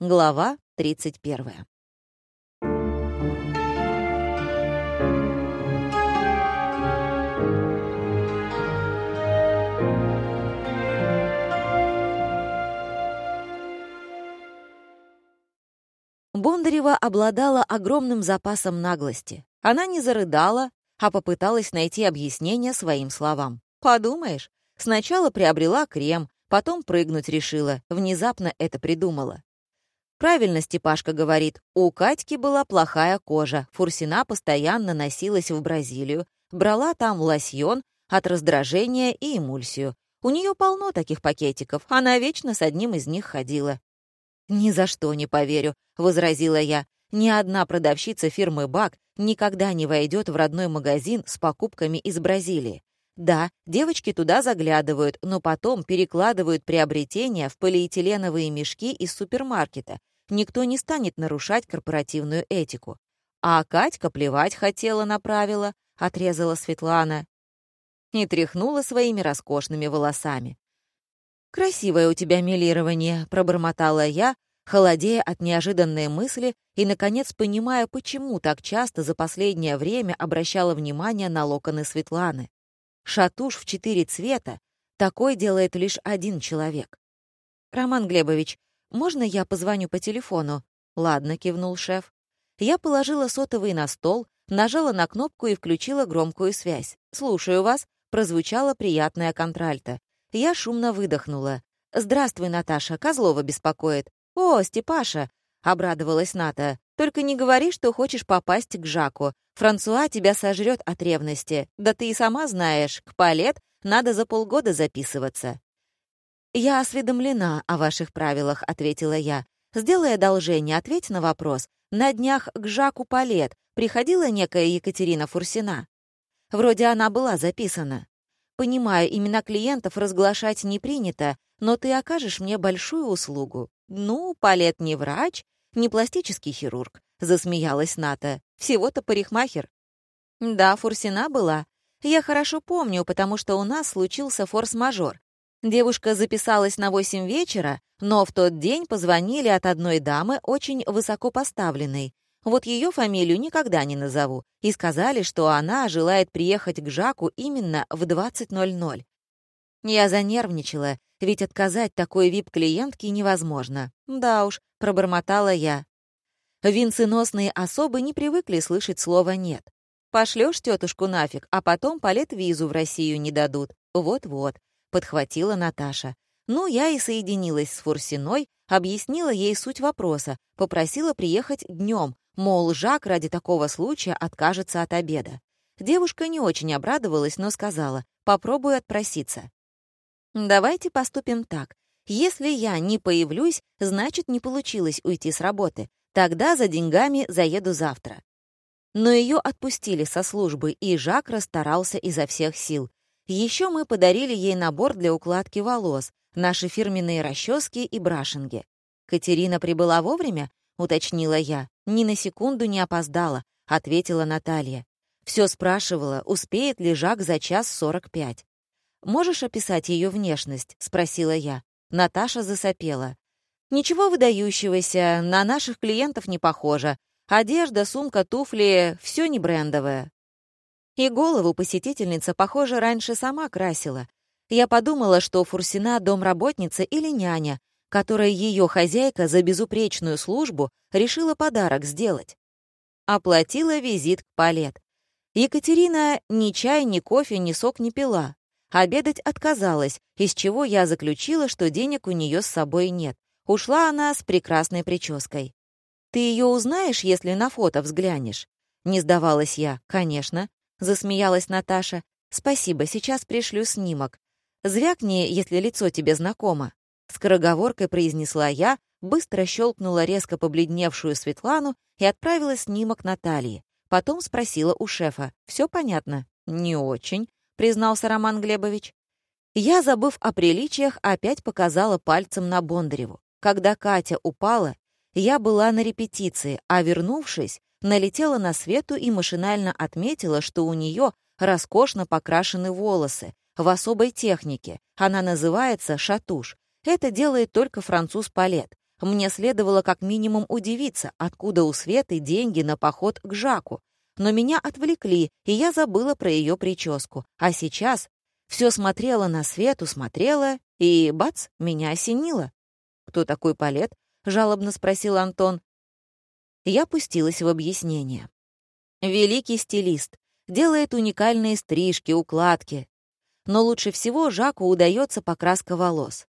Глава 31. Бондарева обладала огромным запасом наглости. Она не зарыдала, а попыталась найти объяснение своим словам. Подумаешь, сначала приобрела крем, потом прыгнуть решила, внезапно это придумала. Правильно Степашка говорит, у Катьки была плохая кожа, Фурсина постоянно носилась в Бразилию, брала там лосьон от раздражения и эмульсию. У нее полно таких пакетиков, она вечно с одним из них ходила. «Ни за что не поверю», — возразила я. «Ни одна продавщица фирмы «Бак» никогда не войдет в родной магазин с покупками из Бразилии. Да, девочки туда заглядывают, но потом перекладывают приобретения в полиэтиленовые мешки из супермаркета, никто не станет нарушать корпоративную этику. А Катька плевать хотела на правила, отрезала Светлана и тряхнула своими роскошными волосами. «Красивое у тебя милирование», — пробормотала я, холодея от неожиданной мысли и, наконец, понимая, почему так часто за последнее время обращала внимание на локоны Светланы. Шатуш в четыре цвета такой делает лишь один человек. «Роман Глебович, «Можно я позвоню по телефону?» «Ладно», — кивнул шеф. Я положила сотовый на стол, нажала на кнопку и включила громкую связь. «Слушаю вас», — прозвучала приятная контральта. Я шумно выдохнула. «Здравствуй, Наташа, Козлова беспокоит». «О, Степаша», — обрадовалась Ната. «Только не говори, что хочешь попасть к Жаку. Франсуа тебя сожрет от ревности. Да ты и сама знаешь, к палет надо за полгода записываться». «Я осведомлена о ваших правилах», — ответила я. «Сделай одолжение, ответь на вопрос. На днях к Жаку Палет приходила некая Екатерина Фурсина. Вроде она была записана. Понимаю, имена клиентов разглашать не принято, но ты окажешь мне большую услугу. Ну, Палет не врач, не пластический хирург», — засмеялась Ната. «Всего-то парикмахер». «Да, Фурсина была. Я хорошо помню, потому что у нас случился форс-мажор. Девушка записалась на 8 вечера, но в тот день позвонили от одной дамы, очень высоко поставленной. Вот ее фамилию никогда не назову. И сказали, что она желает приехать к Жаку именно в 20.00. Я занервничала, ведь отказать такой вип-клиентке невозможно. Да уж, пробормотала я. Винценосные особы не привыкли слышать слово «нет». Пошлешь тетушку нафиг, а потом полет визу в Россию не дадут. Вот-вот. — подхватила Наташа. Ну, я и соединилась с Фурсиной, объяснила ей суть вопроса, попросила приехать днем, мол, Жак ради такого случая откажется от обеда. Девушка не очень обрадовалась, но сказала, попробую отпроситься. «Давайте поступим так. Если я не появлюсь, значит, не получилось уйти с работы. Тогда за деньгами заеду завтра». Но ее отпустили со службы, и Жак расстарался изо всех сил. Еще мы подарили ей набор для укладки волос, наши фирменные расчески и брашинги. «Катерина прибыла вовремя?» — уточнила я. «Ни на секунду не опоздала», — ответила Наталья. Все спрашивала, успеет ли Жак за час сорок пять. «Можешь описать ее внешность?» — спросила я. Наташа засопела. «Ничего выдающегося, на наших клиентов не похоже. Одежда, сумка, туфли — все не брендовое. И голову посетительница, похоже, раньше сама красила. Я подумала, что Фурсина — домработница или няня, которой ее хозяйка за безупречную службу решила подарок сделать. Оплатила визит к Палет. Екатерина ни чай, ни кофе, ни сок не пила. Обедать отказалась, из чего я заключила, что денег у нее с собой нет. Ушла она с прекрасной прической. «Ты ее узнаешь, если на фото взглянешь?» Не сдавалась я. «Конечно. — засмеялась Наташа. «Спасибо, сейчас пришлю снимок. Звякни, если лицо тебе знакомо». Скороговоркой произнесла я, быстро щелкнула резко побледневшую Светлану и отправила снимок Натальи. Потом спросила у шефа. «Все понятно?» «Не очень», — признался Роман Глебович. Я, забыв о приличиях, опять показала пальцем на Бондареву. Когда Катя упала, я была на репетиции, а вернувшись, налетела на Свету и машинально отметила, что у нее роскошно покрашены волосы, в особой технике. Она называется шатуш. Это делает только француз Палет. Мне следовало как минимум удивиться, откуда у Светы деньги на поход к Жаку. Но меня отвлекли, и я забыла про ее прическу. А сейчас все смотрела на Свету, смотрела, и, бац, меня осенило. «Кто такой Палет?» — жалобно спросил Антон. Я пустилась в объяснение. Великий стилист, делает уникальные стрижки, укладки. Но лучше всего Жаку удается покраска волос.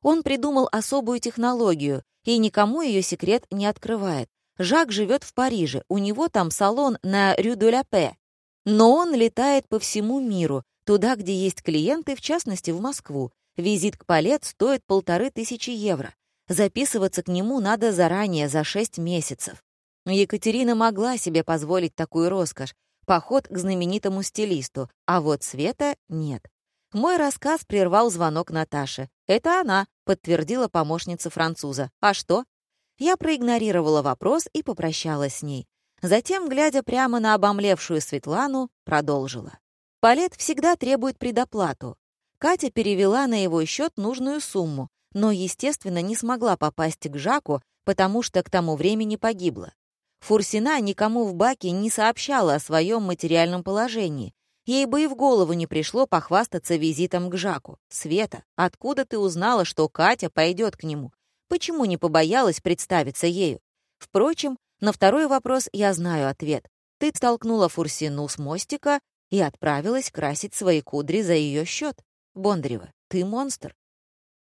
Он придумал особую технологию, и никому ее секрет не открывает. Жак живет в Париже, у него там салон на Рю-де-ля-Пе. Но он летает по всему миру, туда, где есть клиенты, в частности, в Москву. Визит к Палет стоит полторы тысячи евро. Записываться к нему надо заранее, за шесть месяцев. Екатерина могла себе позволить такую роскошь, поход к знаменитому стилисту, а вот Света — нет. Мой рассказ прервал звонок Наташи. «Это она», — подтвердила помощница француза. «А что?» Я проигнорировала вопрос и попрощалась с ней. Затем, глядя прямо на обомлевшую Светлану, продолжила. Палет всегда требует предоплату. Катя перевела на его счет нужную сумму, но, естественно, не смогла попасть к Жаку, потому что к тому времени погибла. Фурсина никому в баке не сообщала о своем материальном положении, Ей бы и в голову не пришло похвастаться визитом к Жаку. «Света, откуда ты узнала, что Катя пойдет к нему? Почему не побоялась представиться ею?» Впрочем, на второй вопрос я знаю ответ. Ты столкнула Фурсину с мостика и отправилась красить свои кудри за ее счет. Бондарева, ты монстр.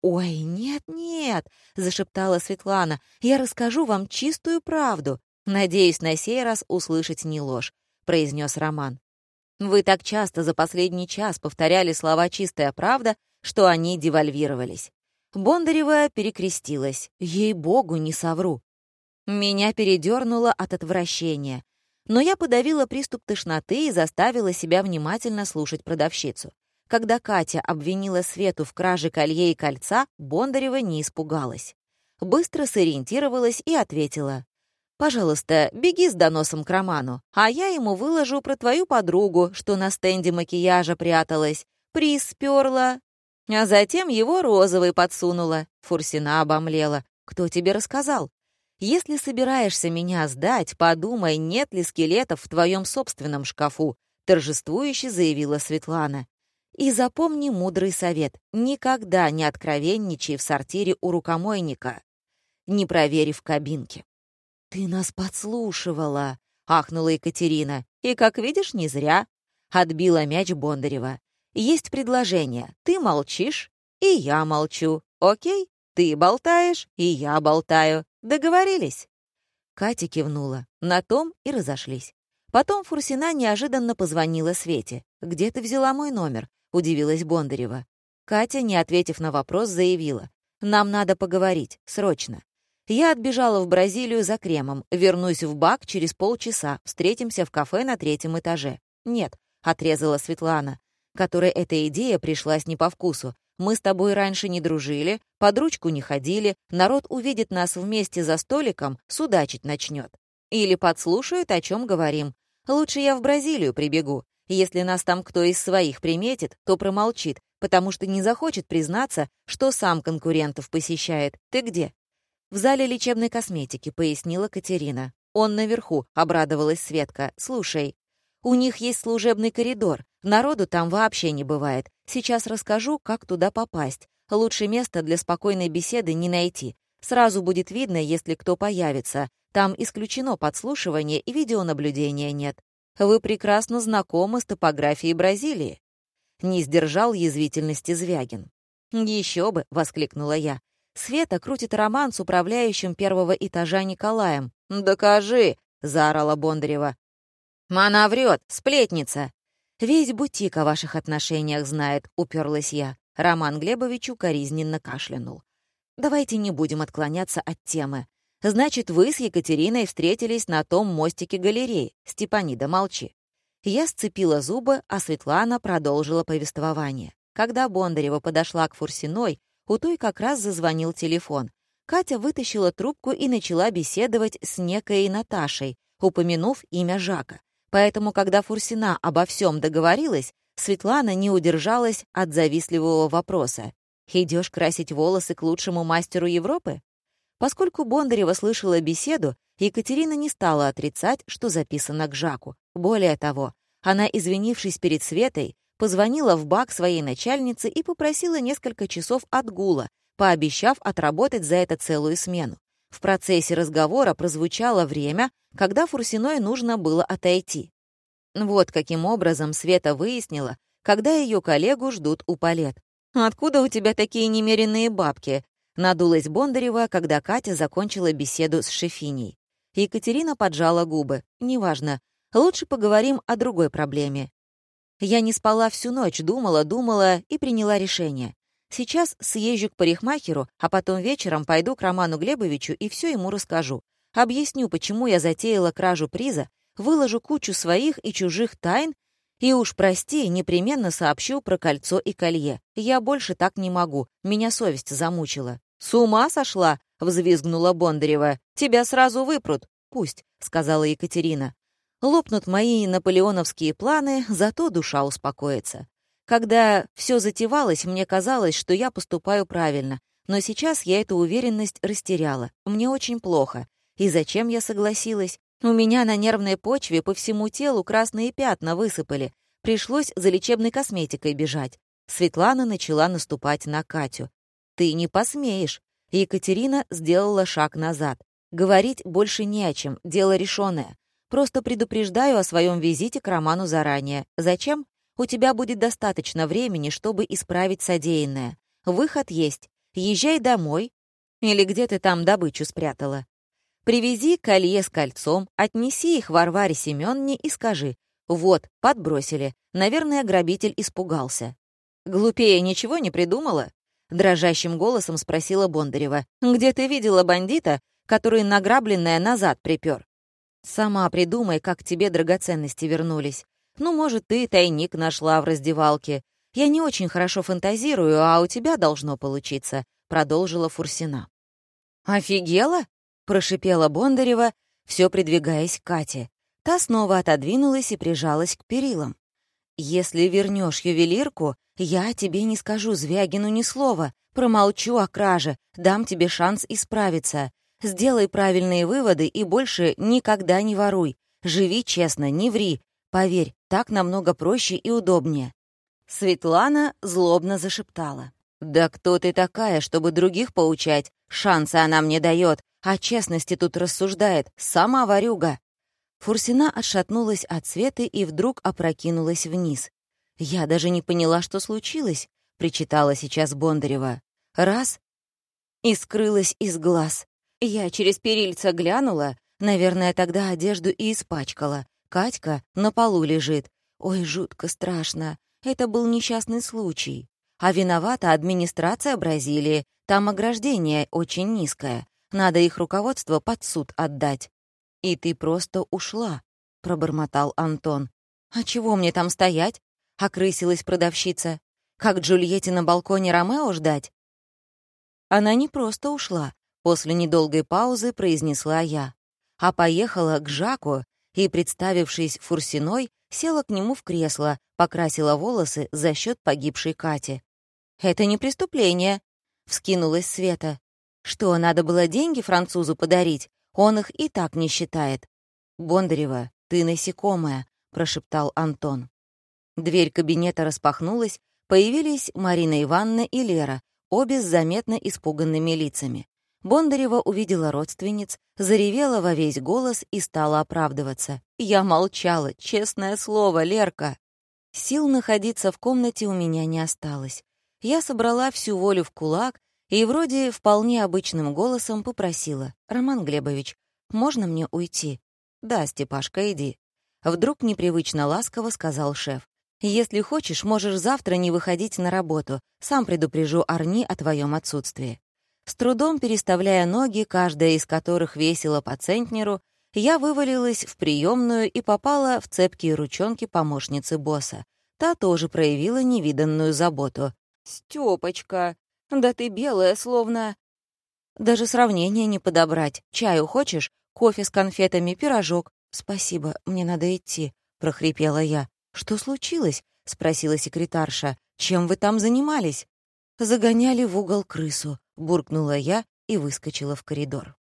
«Ой, нет-нет», — зашептала Светлана, — «я расскажу вам чистую правду. Надеюсь, на сей раз услышать не ложь», — произнес Роман. Вы так часто за последний час повторяли слова «чистая правда», что они девальвировались. Бондарева перекрестилась. Ей-богу, не совру. Меня передернуло от отвращения. Но я подавила приступ тошноты и заставила себя внимательно слушать продавщицу. Когда Катя обвинила Свету в краже колье и кольца, Бондарева не испугалась. Быстро сориентировалась и ответила. Пожалуйста, беги с доносом к Роману, а я ему выложу про твою подругу, что на стенде макияжа пряталась, приз сперла, а затем его розовый подсунула. Фурсина обомлела. Кто тебе рассказал? Если собираешься меня сдать, подумай, нет ли скелетов в твоем собственном шкафу, торжествующе заявила Светлана. И запомни мудрый совет. Никогда не откровенничай в сортире у рукомойника, не проверив кабинки. «Ты нас подслушивала!» — ахнула Екатерина. «И, как видишь, не зря!» — отбила мяч Бондарева. «Есть предложение. Ты молчишь, и я молчу. Окей? Ты болтаешь, и я болтаю. Договорились?» Катя кивнула. На том и разошлись. Потом Фурсина неожиданно позвонила Свете. «Где ты взяла мой номер?» — удивилась Бондарева. Катя, не ответив на вопрос, заявила. «Нам надо поговорить. Срочно. Я отбежала в Бразилию за кремом. Вернусь в бак через полчаса. Встретимся в кафе на третьем этаже. Нет, отрезала Светлана, которой эта идея пришлась не по вкусу. Мы с тобой раньше не дружили, под ручку не ходили, народ увидит нас вместе за столиком, судачить начнет. Или подслушают, о чем говорим. Лучше я в Бразилию прибегу. Если нас там кто из своих приметит, то промолчит, потому что не захочет признаться, что сам конкурентов посещает. Ты где? «В зале лечебной косметики», — пояснила Катерина. «Он наверху», — обрадовалась Светка. «Слушай, у них есть служебный коридор. Народу там вообще не бывает. Сейчас расскажу, как туда попасть. Лучше места для спокойной беседы не найти. Сразу будет видно, если кто появится. Там исключено подслушивание и видеонаблюдения нет. Вы прекрасно знакомы с топографией Бразилии». Не сдержал язвительности Звягин. «Еще бы!» — воскликнула я. Света крутит роман с управляющим первого этажа Николаем. «Докажи!» — заорала Бондарева. «Она врет, сплетница!» «Весь бутик о ваших отношениях знает», — уперлась я. Роман Глебовичу коризненно кашлянул. «Давайте не будем отклоняться от темы. Значит, вы с Екатериной встретились на том мостике галереи. Степанида, молчи». Я сцепила зубы, а Светлана продолжила повествование. Когда Бондарева подошла к Фурсиной, у той как раз зазвонил телефон. Катя вытащила трубку и начала беседовать с некой Наташей, упомянув имя Жака. Поэтому, когда Фурсина обо всем договорилась, Светлана не удержалась от завистливого вопроса. «Идешь красить волосы к лучшему мастеру Европы?» Поскольку Бондарева слышала беседу, Екатерина не стала отрицать, что записано к Жаку. Более того, она, извинившись перед Светой, позвонила в БАК своей начальнице и попросила несколько часов отгула, пообещав отработать за это целую смену. В процессе разговора прозвучало время, когда Фурсиной нужно было отойти. Вот каким образом Света выяснила, когда ее коллегу ждут у палет. «Откуда у тебя такие немеренные бабки?» — надулась Бондарева, когда Катя закончила беседу с Шефиней. Екатерина поджала губы. «Неважно. Лучше поговорим о другой проблеме. Я не спала всю ночь, думала, думала и приняла решение. Сейчас съезжу к парикмахеру, а потом вечером пойду к Роману Глебовичу и все ему расскажу. Объясню, почему я затеяла кражу приза, выложу кучу своих и чужих тайн и уж, прости, непременно сообщу про кольцо и колье. Я больше так не могу, меня совесть замучила. «С ума сошла?» — взвизгнула Бондарева. «Тебя сразу выпрут». «Пусть», — сказала Екатерина. «Лопнут мои наполеоновские планы, зато душа успокоится. Когда все затевалось, мне казалось, что я поступаю правильно, но сейчас я эту уверенность растеряла. Мне очень плохо. И зачем я согласилась? У меня на нервной почве по всему телу красные пятна высыпали. Пришлось за лечебной косметикой бежать. Светлана начала наступать на Катю. «Ты не посмеешь!» Екатерина сделала шаг назад. «Говорить больше не о чем, дело решенное. Просто предупреждаю о своем визите к Роману заранее. Зачем? У тебя будет достаточно времени, чтобы исправить содеянное. Выход есть. Езжай домой. Или где ты там добычу спрятала. Привези колье с кольцом, отнеси их Варваре Семенне и скажи. Вот, подбросили. Наверное, грабитель испугался. Глупее ничего не придумала? Дрожащим голосом спросила Бондарева. «Где ты видела бандита, который награбленное назад припер? Сама придумай, как тебе драгоценности вернулись. Ну, может, ты тайник нашла в раздевалке. Я не очень хорошо фантазирую, а у тебя должно получиться», — продолжила Фурсина. «Офигела?» — прошипела Бондарева, все придвигаясь к Кате. Та снова отодвинулась и прижалась к перилам. «Если вернешь ювелирку, я тебе не скажу Звягину ни слова, промолчу о краже, дам тебе шанс исправиться. Сделай правильные выводы и больше никогда не воруй. Живи честно, не ври, Поверь, так намного проще и удобнее». Светлана злобно зашептала. «Да кто ты такая, чтобы других поучать? Шансы она мне дает, а честности тут рассуждает. Сама варюга». Фурсина отшатнулась от Светы и вдруг опрокинулась вниз. «Я даже не поняла, что случилось», — причитала сейчас Бондарева. «Раз» — и скрылась из глаз. Я через перильца глянула, наверное, тогда одежду и испачкала. Катька на полу лежит. Ой, жутко страшно. Это был несчастный случай. А виновата администрация Бразилии. Там ограждение очень низкое. Надо их руководство под суд отдать. И ты просто ушла, пробормотал Антон. А чего мне там стоять? Окрысилась продавщица. Как Джульетте на балконе Ромео ждать? Она не просто ушла, после недолгой паузы произнесла я, а поехала к Жаку и, представившись Фурсиной, села к нему в кресло, покрасила волосы за счет погибшей Кати. «Это не преступление», — вскинулась Света. «Что, надо было деньги французу подарить? Он их и так не считает». «Бондарева, ты насекомая», — прошептал Антон. Дверь кабинета распахнулась, появились Марина Ивановна и Лера, обе с заметно испуганными лицами. Бондарева увидела родственниц, заревела во весь голос и стала оправдываться. Я молчала, честное слово, Лерка. Сил находиться в комнате у меня не осталось. Я собрала всю волю в кулак и вроде вполне обычным голосом попросила. «Роман Глебович, можно мне уйти?» «Да, Степашка, иди». Вдруг непривычно ласково сказал шеф. «Если хочешь, можешь завтра не выходить на работу. Сам предупрежу Арни о твоем отсутствии». С трудом переставляя ноги, каждая из которых весила по центнеру, я вывалилась в приемную и попала в цепкие ручонки помощницы босса. Та тоже проявила невиданную заботу. «Стёпочка, да ты белая, словно...» «Даже сравнения не подобрать. Чаю хочешь? Кофе с конфетами, пирожок?» «Спасибо, мне надо идти», — прохрипела я. «Что случилось?» — спросила секретарша. «Чем вы там занимались?» «Загоняли в угол крысу», буркнула я и выскочила в коридор.